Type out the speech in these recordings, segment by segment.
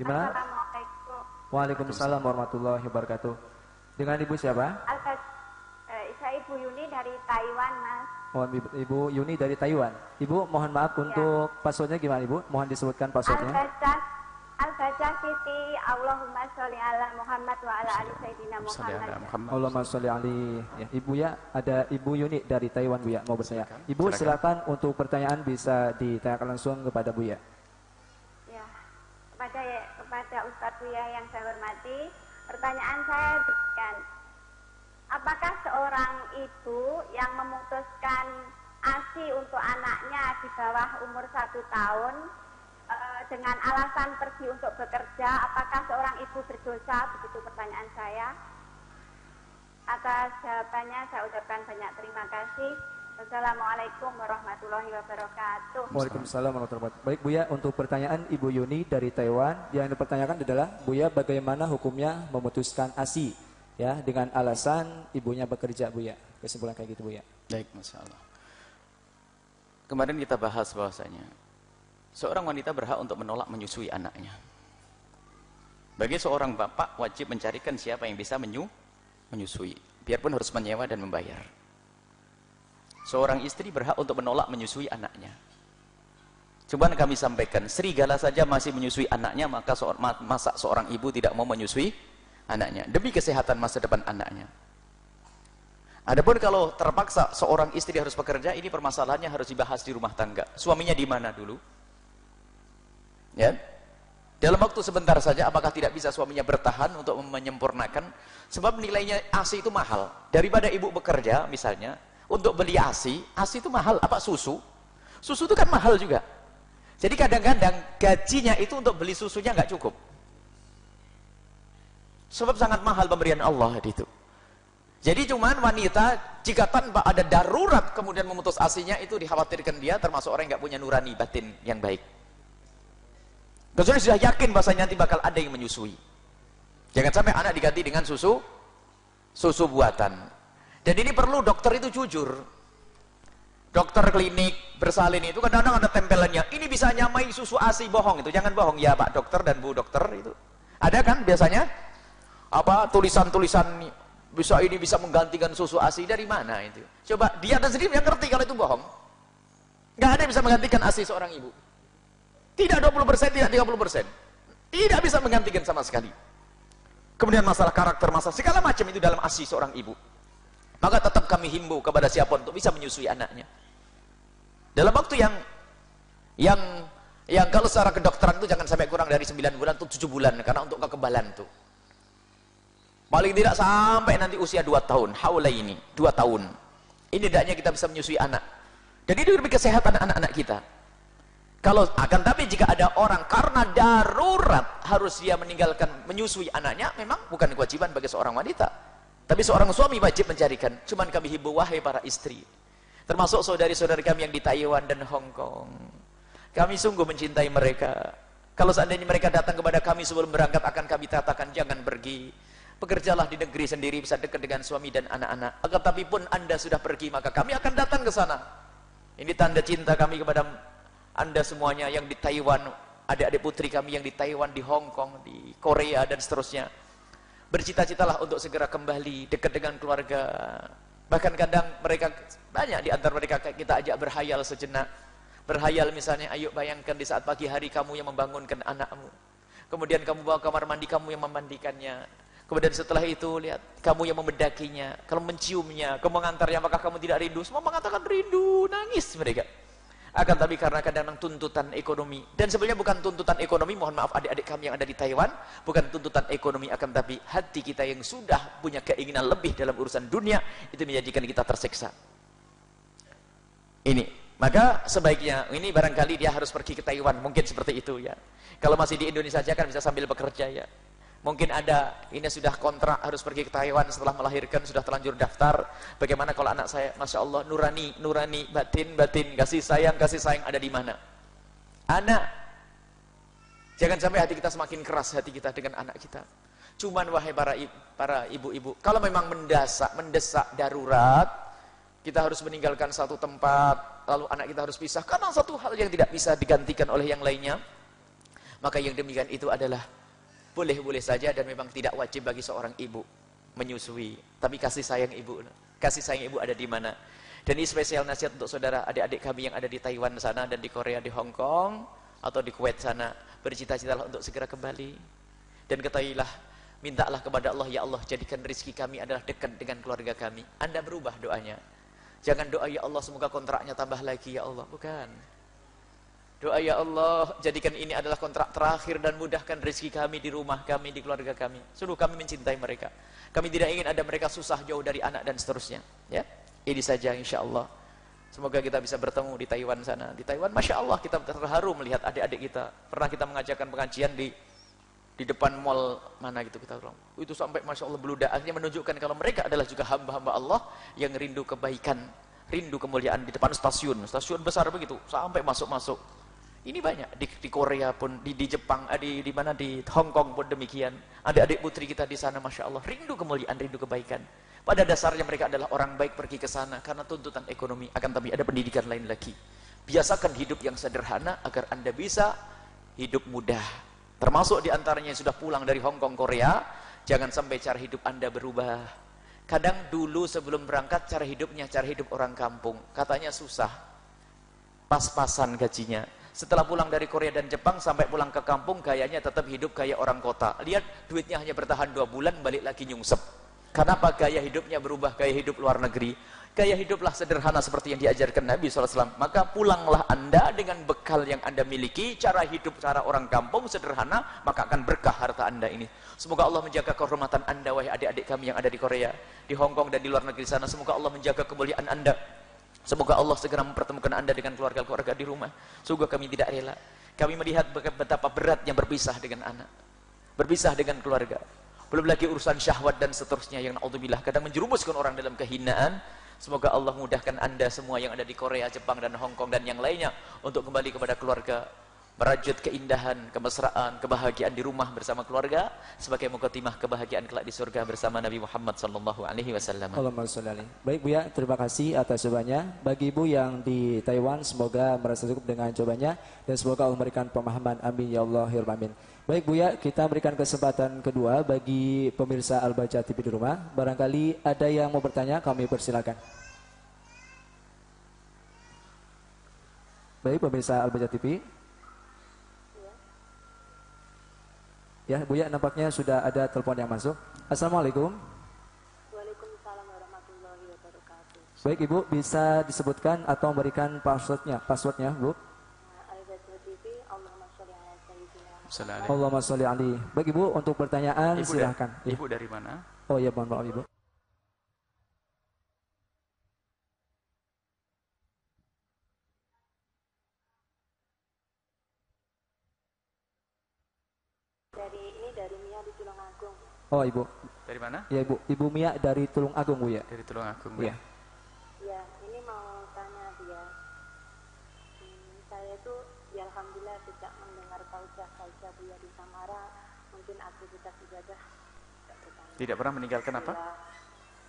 Gimana? Assalamualaikum. Waalaikumsalam warahmatullahi wabarakatuh. Dengan Ibu siapa? Eh, saya Ibu Yuni dari Taiwan, Mas. Mohon Ibu, Ibu Yuni dari Taiwan. Ibu mohon maaf untuk passwordnya gimana Ibu? Mohon disebutkan passwordnya. Al-Bajah Siti Allahumma sholli ala Muhammad wa ala ali Sayyidina Muhammad. Allahumma sholli ali. Ya, Ibu ya, ada Ibu Yuni dari Taiwan Bu ya, mau bertanya. Ibu silakan. silakan untuk pertanyaan bisa ditanyakan langsung kepada Bu ya. Ya, kepada kepada Ustadz Buya yang saya hormati, pertanyaan saya demikian. Apakah seorang ibu yang memutuskan ASI untuk anaknya di bawah umur satu tahun eh, dengan alasan pergi untuk bekerja, apakah seorang ibu berdosa? Begitu pertanyaan saya. Atas jawabannya saya ucapkan banyak terima kasih. Wassalamualaikum warahmatullahi wabarakatuh. Waalaikumsalam warahmatullahi wabarakatuh. Baik Buya, untuk pertanyaan Ibu Yuni dari Taiwan, yang dipertanyakan adalah Buya bagaimana hukumnya memutuskan ASI ya dengan alasan ibunya bekerja Buya. Kesimpulan kayak gitu Buya. Baik, Masya Allah. Kemarin kita bahas bahwasanya seorang wanita berhak untuk menolak menyusui anaknya. Bagi seorang bapak wajib mencarikan siapa yang bisa menyu, menyusui. Biarpun harus menyewa dan membayar. Seorang istri berhak untuk menolak menyusui anaknya. Cuman kami sampaikan, serigala saja masih menyusui anaknya, maka ma- masa seorang ibu tidak mau menyusui anaknya. Demi kesehatan masa depan anaknya. Adapun kalau terpaksa seorang istri harus bekerja, ini permasalahannya harus dibahas di rumah tangga. Suaminya di mana dulu? Ya. Dalam waktu sebentar saja, apakah tidak bisa suaminya bertahan untuk menyempurnakan? Sebab nilainya ASI itu mahal. Daripada ibu bekerja, misalnya, untuk beli ASI, ASI itu mahal. Apa susu? Susu itu kan mahal juga. Jadi kadang-kadang gajinya itu untuk beli susunya nggak cukup. Sebab sangat mahal pemberian Allah itu. Jadi cuman wanita jika tanpa ada darurat kemudian memutus asinya itu dikhawatirkan dia termasuk orang yang nggak punya nurani batin yang baik. Kecuali sudah yakin bahasanya nanti bakal ada yang menyusui. Jangan sampai anak diganti dengan susu susu buatan. Dan ini perlu dokter itu jujur. Dokter klinik bersalin itu kadang-kadang ada tempelannya. Ini bisa nyamai susu ASI bohong itu. Jangan bohong ya Pak dokter dan Bu dokter itu. Ada kan biasanya? Apa tulisan-tulisan bisa ini bisa menggantikan susu ASI dari mana itu? Coba dia dan sendiri yang ngerti kalau itu bohong. Nggak ada yang bisa menggantikan ASI seorang ibu. Tidak 20%, tidak 30%. Tidak bisa menggantikan sama sekali. Kemudian masalah karakter, masalah segala macam itu dalam ASI seorang ibu. Maka tetap kami himbau kepada siapa untuk bisa menyusui anaknya. Dalam waktu yang yang yang kalau secara kedokteran itu jangan sampai kurang dari 9 bulan atau 7 bulan karena untuk kekebalan tuh. Paling tidak sampai nanti usia 2 tahun, haula ini, 2 tahun. Ini tidaknya kita bisa menyusui anak. Dan ini demi kesehatan anak-anak kita. Kalau akan tapi jika ada orang karena darurat harus dia meninggalkan menyusui anaknya, memang bukan kewajiban bagi seorang wanita. Tapi seorang suami wajib mencarikan. Cuman kami himbau wahai para istri. Termasuk saudari-saudari kami yang di Taiwan dan Hong Kong. Kami sungguh mencintai mereka. Kalau seandainya mereka datang kepada kami sebelum berangkat akan kami katakan jangan pergi. Bekerjalah di negeri sendiri bisa dekat dengan suami dan anak-anak. Akan tapi pun anda sudah pergi maka kami akan datang ke sana. Ini tanda cinta kami kepada anda semuanya yang di Taiwan, adik-adik putri kami yang di Taiwan, di Hong Kong, di Korea dan seterusnya. Bercita-citalah untuk segera kembali dekat dengan keluarga. Bahkan kadang mereka banyak di antara mereka kita ajak berhayal sejenak. Berhayal misalnya, ayo bayangkan di saat pagi hari kamu yang membangunkan anakmu. Kemudian kamu bawa kamar mandi kamu yang memandikannya. Kemudian setelah itu lihat kamu yang membedakinya, kalau menciumnya, kamu mengantarnya apakah kamu tidak rindu? Semua mengatakan rindu, nangis mereka. Akan tapi karena kadang-kadang tuntutan ekonomi dan sebenarnya bukan tuntutan ekonomi, mohon maaf adik-adik kami yang ada di Taiwan, bukan tuntutan ekonomi akan tapi hati kita yang sudah punya keinginan lebih dalam urusan dunia itu menjadikan kita tersiksa. Ini, maka sebaiknya ini barangkali dia harus pergi ke Taiwan, mungkin seperti itu ya. Kalau masih di Indonesia saja kan bisa sambil bekerja ya. Mungkin ada, ini sudah kontrak harus pergi ke Taiwan setelah melahirkan, sudah terlanjur daftar. Bagaimana kalau anak saya, Masya Allah, nurani, nurani, batin, batin, kasih sayang, kasih sayang ada di mana? Anak. Jangan sampai hati kita semakin keras hati kita dengan anak kita. Cuman wahai para para ibu-ibu, kalau memang mendesak, mendesak darurat, kita harus meninggalkan satu tempat, lalu anak kita harus pisah, karena satu hal yang tidak bisa digantikan oleh yang lainnya, Maka yang demikian itu adalah boleh-boleh saja dan memang tidak wajib bagi seorang ibu menyusui. Tapi kasih sayang ibu, kasih sayang ibu ada di mana? Dan ini spesial nasihat untuk saudara adik-adik kami yang ada di Taiwan sana dan di Korea, di Hong Kong atau di Kuwait sana. Bercita-citalah untuk segera kembali. Dan ketahuilah, mintalah kepada Allah, ya Allah jadikan rizki kami adalah dekat dengan keluarga kami. Anda berubah doanya. Jangan doa ya Allah semoga kontraknya tambah lagi ya Allah. Bukan. Doa ya Allah, jadikan ini adalah kontrak terakhir dan mudahkan rezeki kami di rumah kami, di keluarga kami. Sungguh kami mencintai mereka. Kami tidak ingin ada mereka susah jauh dari anak dan seterusnya. Ya, Ini saja insya Allah. Semoga kita bisa bertemu di Taiwan sana. Di Taiwan, Masya Allah, kita terharu melihat adik-adik kita. Pernah kita mengajarkan pengajian di di depan mall mana gitu kita bilang. Itu sampai Masya Allah beludak. Akhirnya menunjukkan kalau mereka adalah juga hamba-hamba Allah yang rindu kebaikan, rindu kemuliaan di depan stasiun. Stasiun besar begitu, sampai masuk-masuk ini banyak di, di Korea pun, di, di Jepang, eh, di, di mana di Hong Kong pun demikian. Adik-adik putri kita di sana, masya Allah, rindu kemuliaan, rindu kebaikan. Pada dasarnya mereka adalah orang baik pergi ke sana karena tuntutan ekonomi. Akan tapi ada pendidikan lain lagi. Biasakan hidup yang sederhana agar anda bisa hidup mudah. Termasuk di antaranya yang sudah pulang dari Hong Kong, Korea, jangan sampai cara hidup anda berubah. Kadang dulu sebelum berangkat cara hidupnya cara hidup orang kampung, katanya susah. Pas-pasan gajinya setelah pulang dari Korea dan Jepang sampai pulang ke kampung gayanya tetap hidup kayak orang kota. Lihat duitnya hanya bertahan dua bulan balik lagi nyungsep. Kenapa gaya hidupnya berubah gaya hidup luar negeri? Gaya hiduplah sederhana seperti yang diajarkan Nabi SAW. Maka pulanglah anda dengan bekal yang anda miliki. Cara hidup cara orang kampung sederhana. Maka akan berkah harta anda ini. Semoga Allah menjaga kehormatan anda wahai adik-adik kami yang ada di Korea. Di Hong Kong dan di luar negeri sana. Semoga Allah menjaga kemuliaan anda. Semoga Allah segera mempertemukan anda dengan keluarga-keluarga di rumah. Sungguh kami tidak rela. Kami melihat betapa beratnya berpisah dengan anak. Berpisah dengan keluarga. Belum lagi urusan syahwat dan seterusnya yang naudzubillah kadang menjerumuskan orang dalam kehinaan. Semoga Allah mudahkan anda semua yang ada di Korea, Jepang dan Hong Kong dan yang lainnya untuk kembali kepada keluarga merajut keindahan, kemesraan, kebahagiaan di rumah bersama keluarga sebagai mukaddimah kebahagiaan kelak di surga bersama Nabi Muhammad sallallahu alaihi wasallam. Baik Bu ya, terima kasih atas jawabannya. Bagi Ibu yang di Taiwan semoga merasa cukup dengan jawabannya dan semoga Allah memberikan pemahaman. Amin ya Allah ya amin. Baik Bu ya, kita berikan kesempatan kedua bagi pemirsa Al-Baca TV di rumah. Barangkali ada yang mau bertanya, kami persilakan. Baik pemirsa Al-Baca TV, Ya, Bu ya, nampaknya sudah ada telepon yang masuk. Assalamualaikum. Waalaikumsalam warahmatullahi wabarakatuh. Baik Ibu, bisa disebutkan atau memberikan passwordnya, passwordnya Bu? Allahumma sholli alaihi. Baik Ibu, untuk pertanyaan Ibu silahkan. Dari, Ibu dari mana? Oh iya, mohon maaf Ibu. Oh ibu. Dari mana? Ya ibu, ibu Mia dari Tulung Agung bu ya. Dari Tulung Agung. Ya. Ya, ini mau tanya dia. Hmm, saya itu ya alhamdulillah sejak mendengar taujah taujah bu ya di Samara, mungkin aktivitas ibadah tidak pernah meninggalkan apa? Ya.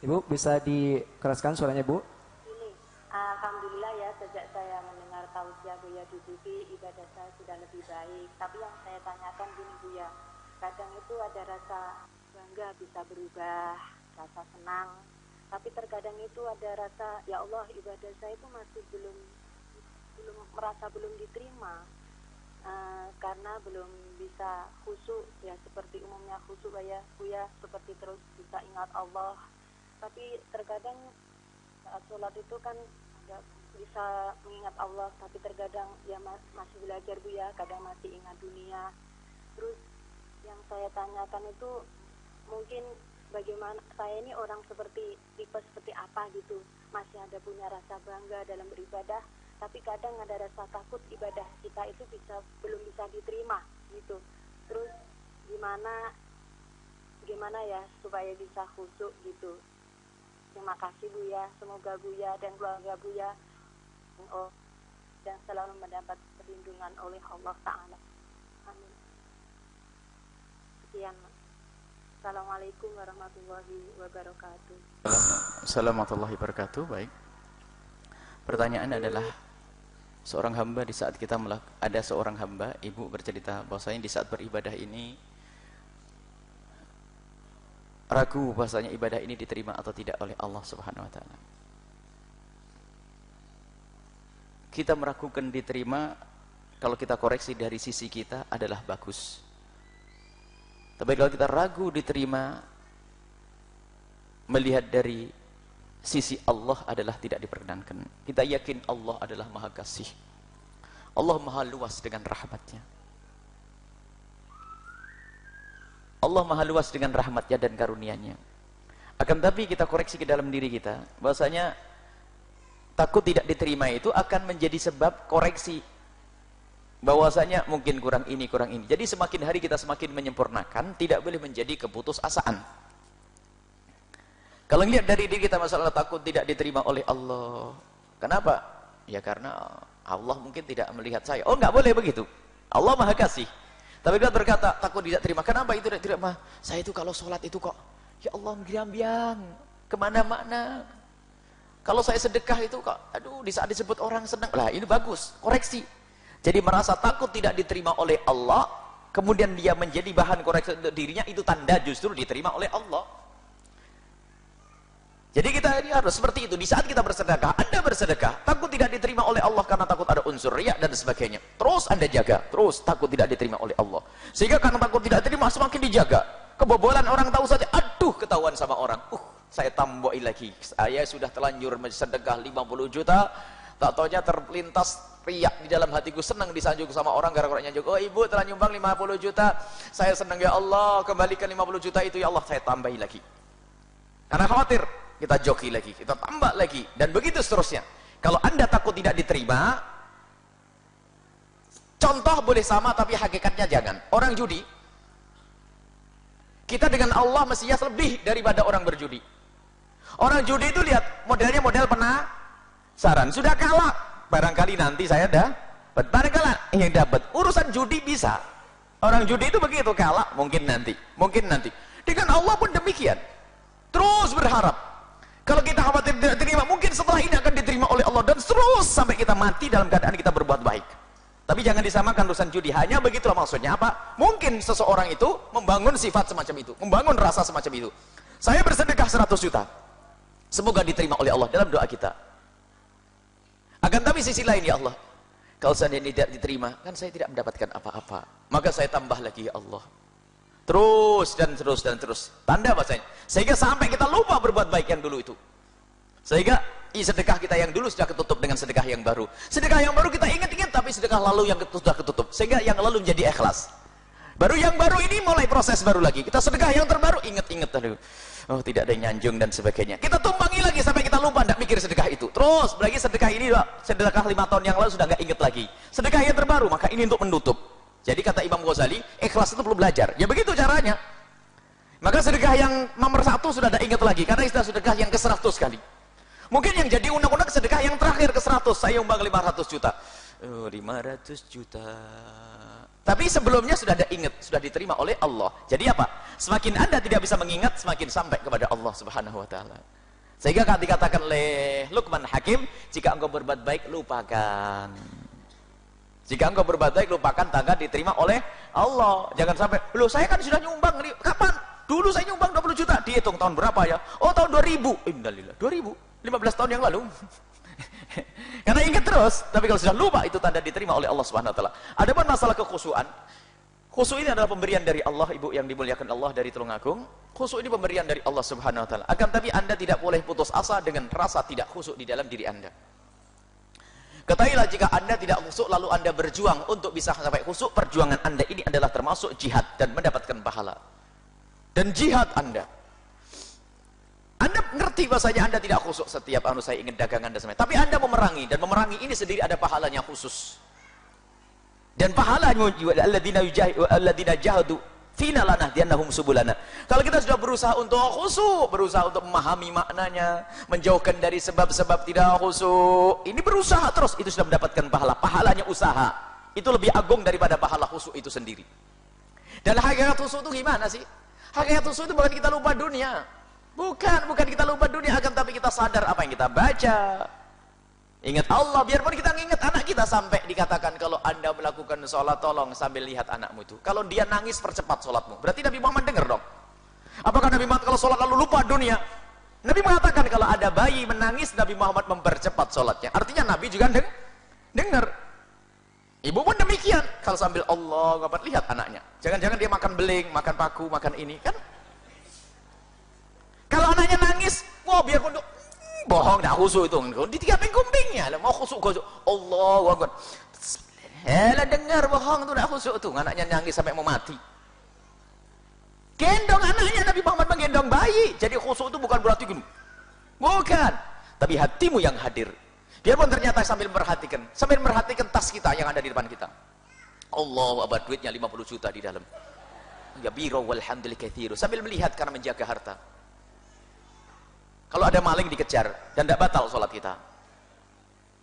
Ibu bisa dikeraskan suaranya bu? Ini, alhamdulillah ya sejak saya mendengar taujah bu ya di TV ibadah saya sudah lebih baik. Tapi yang saya tanyakan gini bu ya, kadang itu ada rasa bangga bisa berubah, rasa senang. Tapi terkadang itu ada rasa, ya Allah ibadah saya itu masih belum belum merasa belum diterima. Uh, karena belum bisa khusyuk ya seperti umumnya khusyuk ya ya seperti terus bisa ingat Allah tapi terkadang saat sholat itu kan ada bisa mengingat Allah tapi terkadang ya masih belajar bu ya kadang masih ingat dunia terus yang saya tanyakan itu mungkin bagaimana saya ini orang seperti tipe seperti apa gitu. Masih ada punya rasa bangga dalam beribadah tapi kadang ada rasa takut ibadah kita itu bisa belum bisa diterima gitu. Terus gimana gimana ya supaya bisa khusyuk gitu? Terima kasih Bu ya. Semoga Bu ya dan keluarga Bu ya dan selalu mendapat perlindungan oleh Allah Ta'ala amin sekian Assalamualaikum warahmatullahi wabarakatuh. Assalamualaikum warahmatullahi wabarakatuh. Baik. Pertanyaan adalah seorang hamba di saat kita ada seorang hamba ibu bercerita bahwasanya di saat beribadah ini ragu bahwasanya ibadah ini diterima atau tidak oleh Allah Subhanahu wa taala. Kita meragukan diterima kalau kita koreksi dari sisi kita adalah bagus. Tapi kalau kita ragu diterima melihat dari sisi Allah adalah tidak diperkenankan. Kita yakin Allah adalah maha kasih. Allah maha luas dengan rahmatnya. Allah maha luas dengan rahmatnya dan karunianya. Akan tapi kita koreksi ke dalam diri kita. bahasanya takut tidak diterima itu akan menjadi sebab koreksi. Bahwasanya mungkin kurang ini, kurang ini. Jadi semakin hari kita semakin menyempurnakan, tidak boleh menjadi keputusasaan. Kalau lihat dari diri kita masalah takut tidak diterima oleh Allah. Kenapa? Ya karena Allah mungkin tidak melihat saya. Oh nggak boleh begitu. Allah maha kasih. Tapi dia berkata takut tidak terima. Kenapa itu tidak terima? Saya itu kalau sholat itu kok, ya Allah biang-biang ke mana-mana. Kalau saya sedekah itu kok, aduh di saat disebut orang senang. Lah ini bagus, koreksi. Jadi merasa takut tidak diterima oleh Allah, kemudian dia menjadi bahan koreksi untuk dirinya, itu tanda justru diterima oleh Allah. Jadi kita ini harus seperti itu. Di saat kita bersedekah, Anda bersedekah, takut tidak diterima oleh Allah karena takut ada unsur riak dan sebagainya. Terus Anda jaga, terus takut tidak diterima oleh Allah. Sehingga karena takut tidak diterima semakin dijaga. Kebobolan orang tahu saja, aduh ketahuan sama orang. Uh, saya tambah lagi. Saya sudah terlanjur sedekah 50 juta, tak taunya terlintas riak di dalam hatiku senang disanjung sama orang gara-gara nyanjung. Oh ibu telah nyumbang 50 juta. Saya senang ya Allah, kembalikan 50 juta itu ya Allah, saya tambahi lagi. Karena khawatir kita joki lagi, kita tambah lagi, dan begitu seterusnya. Kalau anda takut tidak diterima, contoh boleh sama tapi hakikatnya jangan. Orang judi, kita dengan Allah mestinya lebih daripada orang berjudi. Orang judi itu lihat modelnya model pernah saran sudah kalah, barangkali nanti saya dah barangkali yang dapat urusan judi bisa. Orang judi itu begitu kalah, mungkin nanti, mungkin nanti. Dengan Allah pun demikian. Terus berharap kalau kita khawatir tidak diterima, mungkin setelah ini akan diterima oleh Allah dan terus sampai kita mati dalam keadaan kita berbuat baik. Tapi jangan disamakan urusan judi. Hanya begitulah maksudnya apa? Mungkin seseorang itu membangun sifat semacam itu, membangun rasa semacam itu. Saya bersedekah 100 juta. Semoga diterima oleh Allah dalam doa kita. Akan tapi sisi lain ya Allah. Kalau saya tidak diterima, kan saya tidak mendapatkan apa-apa. Maka saya tambah lagi ya Allah. Terus dan terus dan terus. Tanda bahasanya. Sehingga sampai kita lupa berbuat baik yang dulu itu. Sehingga sedekah kita yang dulu sudah ketutup dengan sedekah yang baru. Sedekah yang baru kita ingat-ingat tapi sedekah lalu yang sudah ketutup. Sehingga yang lalu menjadi ikhlas. Baru yang baru ini mulai proses baru lagi. Kita sedekah yang terbaru ingat-ingat. Oh tidak ada yang nyanjung dan sebagainya. Kita tumpangi lagi sampai kita lupa tidak mikir sedekah itu. Terus lagi sedekah ini sedekah lima tahun yang lalu sudah nggak ingat lagi. Sedekah yang terbaru maka ini untuk menutup. Jadi kata Imam Ghazali, ikhlas itu perlu belajar. Ya begitu caranya. Maka sedekah yang nomor satu sudah tidak ingat lagi, karena istilah sedekah yang ke seratus kali. Mungkin yang jadi undang-undang sedekah yang terakhir ke seratus, saya umbang lima ratus juta. Oh, ratus juta. Tapi sebelumnya sudah ada ingat, sudah diterima oleh Allah. Jadi apa? Semakin Anda tidak bisa mengingat, semakin sampai kepada Allah Subhanahu wa taala. Sehingga dikatakan oleh Luqman Hakim, jika engkau berbuat baik, lupakan. Jika engkau berbuat baik, lupakan tangga diterima oleh Allah. Jangan sampai, loh saya kan sudah nyumbang. Kapan? Dulu saya nyumbang 20 juta. Dihitung tahun berapa ya? Oh tahun 2000. Innalillah. 2000. 15 tahun yang lalu. Karena ingat terus. Tapi kalau sudah lupa, itu tanda diterima oleh Allah Subhanahu Wa Taala. Adapun masalah kekhusuan, khusu ini adalah pemberian dari Allah, ibu yang dimuliakan Allah dari Tulungagung. Khusu ini pemberian dari Allah Subhanahu Wa Taala. Akan tapi anda tidak boleh putus asa dengan rasa tidak khusyuk di dalam diri anda. Ketahuilah jika anda tidak khusyuk lalu anda berjuang untuk bisa sampai khusyuk, perjuangan anda ini adalah termasuk jihad dan mendapatkan pahala. Dan jihad anda. Anda ngerti bahasanya anda tidak khusyuk setiap anu saya ingin dagangan dan sebagainya. Tapi anda memerangi dan memerangi ini sendiri ada pahalanya khusus. Dan pahalanya alladzina jahadu Fina lana diannahum subulana. Kalau kita sudah berusaha untuk khusyuk, berusaha untuk memahami maknanya, menjauhkan dari sebab-sebab tidak khusyuk, ini berusaha terus, itu sudah mendapatkan pahala. Pahalanya usaha. Itu lebih agung daripada pahala khusyuk itu sendiri. Dan hakikat khusyuk itu gimana sih? Hakikat khusyuk itu bukan kita lupa dunia. Bukan, bukan kita lupa dunia, akan tapi kita sadar apa yang kita baca. Ingat Allah, biarpun kita ingat anak kita sampai dikatakan kalau anda melakukan sholat tolong sambil lihat anakmu itu. Kalau dia nangis percepat sholatmu. Berarti Nabi Muhammad dengar dong. Apakah Nabi Muhammad kalau sholat lalu lupa dunia? Nabi mengatakan kalau ada bayi menangis Nabi Muhammad mempercepat sholatnya. Artinya Nabi juga deng dengar. Ibu pun demikian. Kalau sambil Allah, lihat anaknya. Jangan-jangan dia makan beling, makan paku, makan ini kan. Kalau anaknya wah biar kondok bohong dah khusuk itu di tiga kumbingnya lah mau khusuk khusuk Allah Akbar. Helah dengar bohong tu nak khusuk tu. Anaknya nangis sampai mau mati. Gendong anaknya Nabi Muhammad menggendong bayi. Jadi khusuk itu bukan berarti gini bukan. Tapi hatimu yang hadir. Biarpun ternyata sambil memperhatikan. Sambil memperhatikan tas kita yang ada di depan kita. Allah Akbar. Duitnya 50 juta di dalam. Ya biro walhamdulillah sambil melihat karena menjaga harta kalau ada maling dikejar dan tidak batal sholat kita.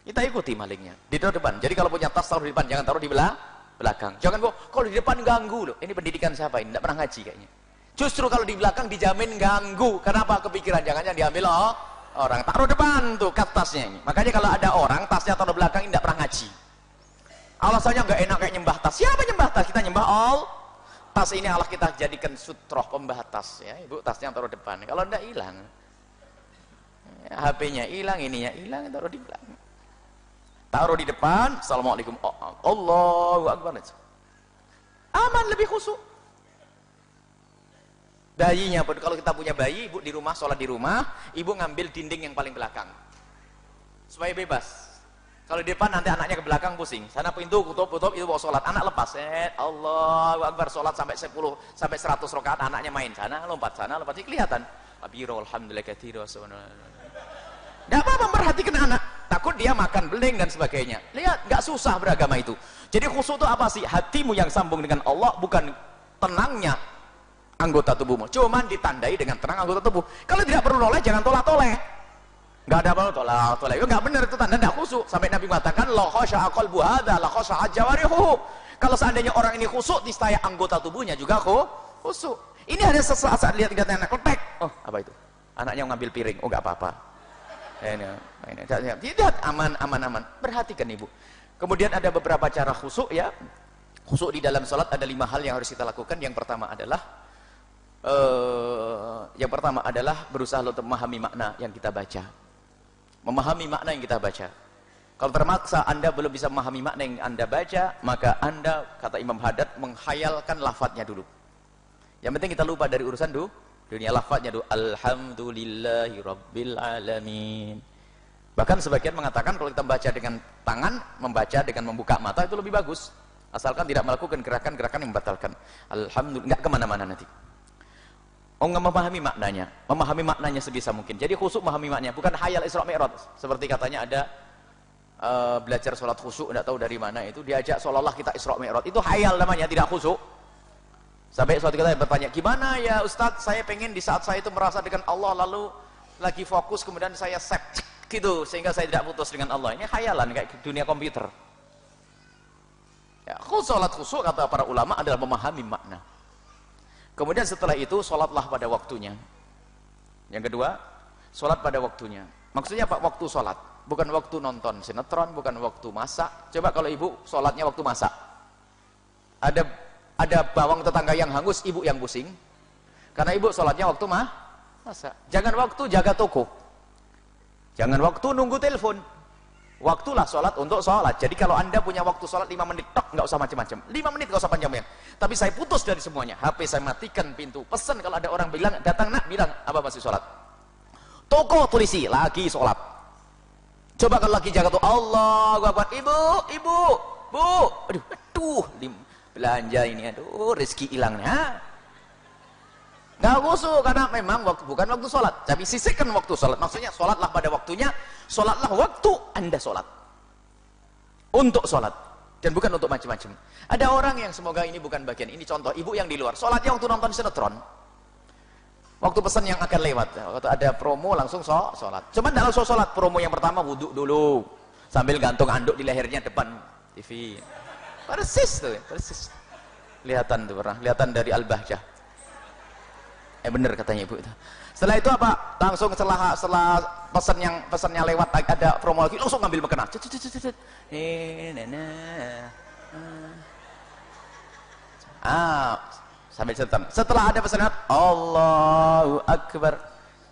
Kita ikuti malingnya di depan. Jadi kalau punya tas taruh di depan, jangan taruh di belakang. Jangan kok kalau di depan ganggu loh. Ini pendidikan siapa ini? Tidak pernah ngaji kayaknya. Justru kalau di belakang dijamin ganggu. Kenapa kepikiran? Jangan-jangan diambil oh, orang. Taruh depan tuh kat tasnya ini. Makanya kalau ada orang tasnya taruh belakang tidak pernah ngaji. Alasannya nggak enak kayak nyembah tas. Siapa nyembah tas? Kita nyembah all. Tas ini Allah kita jadikan sutroh pembatas ya. Ibu tasnya taruh depan. Kalau tidak hilang. HP-nya hilang, ininya hilang, taruh di belakang. Taruh di depan, Assalamualaikum. Oh, Allahu Akbar. Aman lebih khusyuk. Bayinya kalau kita punya bayi, ibu di rumah, sholat di rumah, ibu ngambil dinding yang paling belakang. Supaya bebas. Kalau di depan nanti anaknya ke belakang pusing. Sana pintu tutup tutup itu bawa sholat. Anak lepas. Eh, Allah Akbar sholat sampai 10 sampai 100 rakaat anaknya main sana lompat sana lompat. Ini kelihatan. Abiro alhamdulillah katsira subhanallah. Tidak apa memperhatikan anak. Takut dia makan beling dan sebagainya. Lihat, nggak susah beragama itu. Jadi khusus itu apa sih? Hatimu yang sambung dengan Allah bukan tenangnya anggota tubuhmu. Cuman ditandai dengan tenang anggota tubuh. Kalau tidak perlu noleh, jangan tolak toleh. Nggak ada apa tolak toleh. Itu nggak benar itu tanda tidak khusus. Sampai Nabi mengatakan, la khasha'a qalbu hadza la khasha'a jawarihu. Kalau seandainya orang ini khusuk, niscaya anggota tubuhnya juga khusuk. Ini ada sesaat saat lihat lihat anak ketek. Oh, apa itu? Anaknya ngambil piring. Oh, nggak apa-apa tidak aman aman aman. Perhatikan ibu. Kemudian ada beberapa cara khusuk ya. Khusuk di dalam sholat ada lima hal yang harus kita lakukan. Yang pertama adalah uh, yang pertama adalah berusaha untuk memahami makna yang kita baca. Memahami makna yang kita baca. Kalau termaksa anda belum bisa memahami makna yang anda baca maka anda kata Imam Haddad menghayalkan lafadznya dulu. Yang penting kita lupa dari urusan dulu dunia lafadznya itu alhamdulillahi rabbil alamin bahkan sebagian mengatakan kalau kita membaca dengan tangan membaca dengan membuka mata itu lebih bagus asalkan tidak melakukan gerakan-gerakan yang membatalkan alhamdulillah nggak ke mana-mana nanti Oh nggak memahami maknanya, memahami maknanya sebisa mungkin. Jadi khusuk memahami maknanya, bukan hayal Isra Mi'raj. Seperti katanya ada uh, belajar sholat khusuk, tidak tahu dari mana itu, diajak seolah-olah kita Isra Mi'raj. Itu hayal namanya, tidak khusuk. Sampai suatu kali bertanya, gimana ya Ustadz, saya pengen di saat saya itu merasa dengan Allah, lalu lagi fokus, kemudian saya set, gitu, sehingga saya tidak putus dengan Allah. Ini khayalan, kayak dunia komputer. Ya, sholat khusuk, kata para ulama, adalah memahami makna. Kemudian setelah itu, sholatlah pada waktunya. Yang kedua, sholat pada waktunya. Maksudnya apa? Waktu sholat. Bukan waktu nonton sinetron, bukan waktu masak. Coba kalau ibu sholatnya waktu masak. Ada ada bawang tetangga yang hangus, ibu yang pusing. Karena ibu sholatnya waktu mah masa. Jangan waktu jaga toko. Jangan waktu nunggu telepon. Waktulah sholat untuk sholat. Jadi kalau anda punya waktu sholat 5 menit, tok, nggak usah macam-macam. 5 menit nggak usah panjang-panjang. Tapi saya putus dari semuanya. HP saya matikan pintu. Pesan kalau ada orang bilang, datang nak, bilang, apa masih sholat? Toko tulisi, lagi sholat. Coba kalau lagi jaga tuh, Allah, gua kuat. Ibu, ibu, bu. Aduh, aduh, belanja ini aduh rezeki hilangnya. Nggak khusus karena memang waktu, bukan waktu sholat. Tapi sisihkan waktu sholat. Maksudnya sholatlah pada waktunya sholatlah waktu anda sholat. Untuk sholat. Dan bukan untuk macam-macam. Ada orang yang semoga ini bukan bagian. Ini contoh ibu yang di luar. Sholatnya waktu nonton sinetron. Waktu pesan yang akan lewat. Waktu ada promo langsung sholat. Cuman langsung sholat. Promo yang pertama wudhu dulu. Sambil gantung anduk di lehernya depan TV Persis tuh, persis. Kelihatan tuh pernah, kelihatan dari Al-Bahjah. Eh bener katanya ibu itu. Setelah itu apa? Langsung setelah setelah pesan yang pesannya lewat ada promo lagi langsung ngambil mukena. Eh, ah, sambil setan. Setelah ada pesan Allahu Akbar.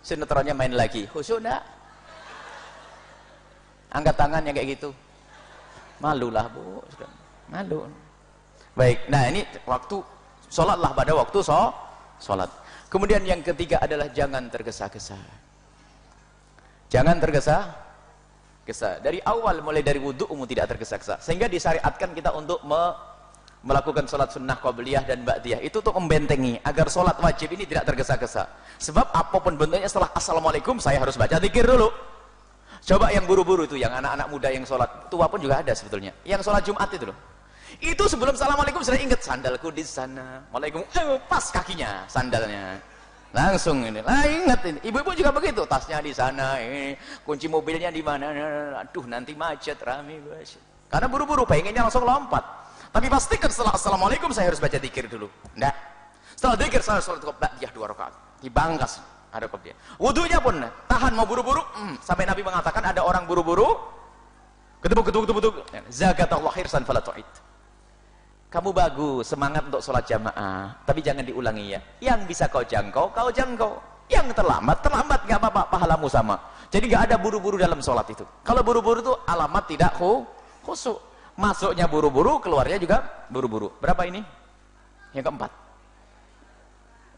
Sinetronnya main lagi. Khusyuk? Angkat tangan yang kayak gitu. Malulah, Bu. Malu. Baik. Nah, ini waktu sholatlah pada waktu so, sholat. Kemudian yang ketiga adalah jangan tergesa-gesa. Jangan tergesa-gesa. Dari awal mulai dari wudhu umum tidak tergesa-gesa. Sehingga disyariatkan kita untuk me melakukan sholat sunnah qabliyah dan ba'diyah itu untuk membentengi agar sholat wajib ini tidak tergesa-gesa sebab apa pun bentuknya setelah assalamualaikum saya harus baca zikir dulu coba yang buru-buru itu yang anak-anak muda yang sholat tua pun juga ada sebetulnya yang sholat jumat itu loh itu sebelum assalamualaikum sudah ingat sandalku di sana. Waalaikumsalam eh, pas kakinya sandalnya. Langsung ini lah ingat ini. Ibu-ibu juga begitu tasnya di sana ini kunci mobilnya di mana. Aduh nanti macet rame karena buru-buru pengennya langsung lompat. Tapi pastikan setelah assalamualaikum saya harus baca dikir dulu. Enggak setelah dikir saya sholat ya dua rakaat. Dibangkas ada dia. Wudhunya pun tahan mau buru-buru hmm, sampai Nabi mengatakan ada orang buru-buru. Ketemu ketemu ketemu ketemu zakat Allah hirsan falatu'id kamu bagus, semangat untuk sholat jamaah, tapi jangan diulangi ya. Yang bisa kau jangkau, kau jangkau. Yang terlambat, terlambat, nggak apa-apa, pahalamu sama. Jadi nggak ada buru-buru dalam sholat itu. Kalau buru-buru itu alamat tidak khusyuk. Masuknya buru-buru, keluarnya juga buru-buru. Berapa ini? Yang keempat.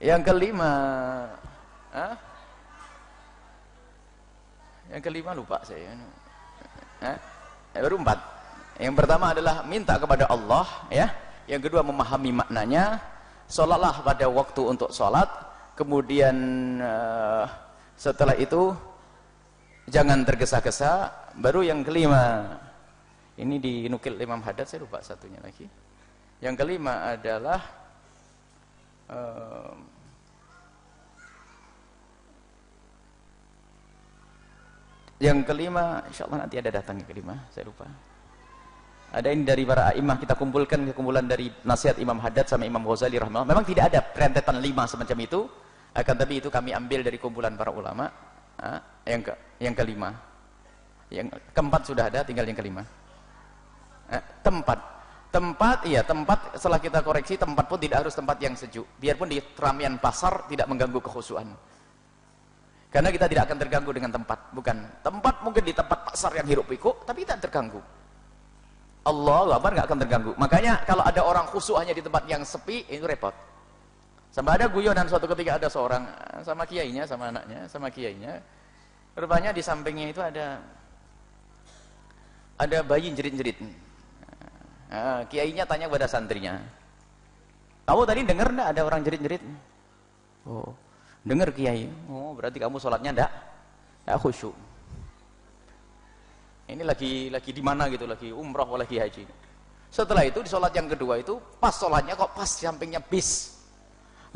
Yang kelima. Hah? Yang kelima lupa saya. Hah? Baru empat. Yang pertama adalah minta kepada Allah, ya. Yang kedua memahami maknanya. Sholatlah pada waktu untuk sholat. Kemudian uh, setelah itu jangan tergesa-gesa. Baru yang kelima, ini dinukil Imam Haddad, saya lupa satunya lagi. Yang kelima adalah uh, yang kelima, insya Allah nanti ada datang yang kelima, saya lupa. Ada ini dari para imam kita kumpulkan kumpulan dari nasihat Imam Haddad sama Imam Ghazali rahimahullah. Memang tidak ada rentetan lima semacam itu, akan tapi itu kami ambil dari kumpulan para ulama. yang ke, yang kelima, yang keempat sudah ada, tinggal yang kelima. tempat, tempat iya tempat. Setelah kita koreksi tempat pun tidak harus tempat yang sejuk. Biarpun di keramaian pasar tidak mengganggu kekhusuan. Karena kita tidak akan terganggu dengan tempat, bukan tempat mungkin di tempat pasar yang hirup pikuk, tapi tidak terganggu. Allah Akbar nggak akan terganggu. Makanya kalau ada orang khusyuk hanya di tempat yang sepi, itu repot. Sampai ada guyonan suatu ketika ada seorang sama kiainya, sama anaknya, sama kiainya. Rupanya di sampingnya itu ada ada bayi jerit-jerit. Nah, kiainya tanya kepada santrinya. Kamu tadi dengar enggak ada orang jerit-jerit? Oh, dengar kiai. Oh, berarti kamu sholatnya enggak? Enggak khusyuk ini lagi lagi di mana gitu lagi umroh lagi haji. Setelah itu di sholat yang kedua itu pas sholatnya kok pas sampingnya bis.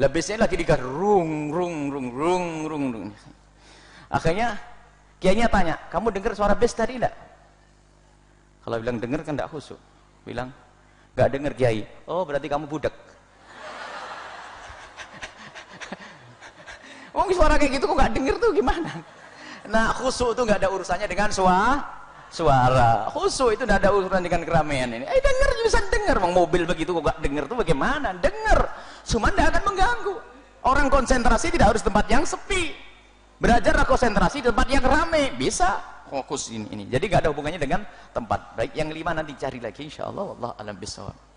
Lah bisnya lagi digar rung rung rung rung rung. Rung akhirnya kiainya tanya kamu dengar suara bis tadi enggak? Kalau bilang dengar kan enggak khusyuk. Bilang enggak dengar kiai. Oh berarti kamu budak. Oh suara kayak gitu kok nggak denger tuh gimana? Nah khusyuk tuh nggak ada urusannya dengan suara suara khusus itu tidak ada urusan dengan keramaian ini. Eh dengar bisa dengar bang mobil begitu kok gak dengar tuh bagaimana? Dengar cuma tidak akan mengganggu. Orang konsentrasi tidak harus tempat yang sepi. Belajar konsentrasi di tempat yang ramai bisa. Fokus ini, ini. jadi gak ada hubungannya dengan tempat. Baik yang lima nanti cari lagi insya Allah. Allah alam bisawab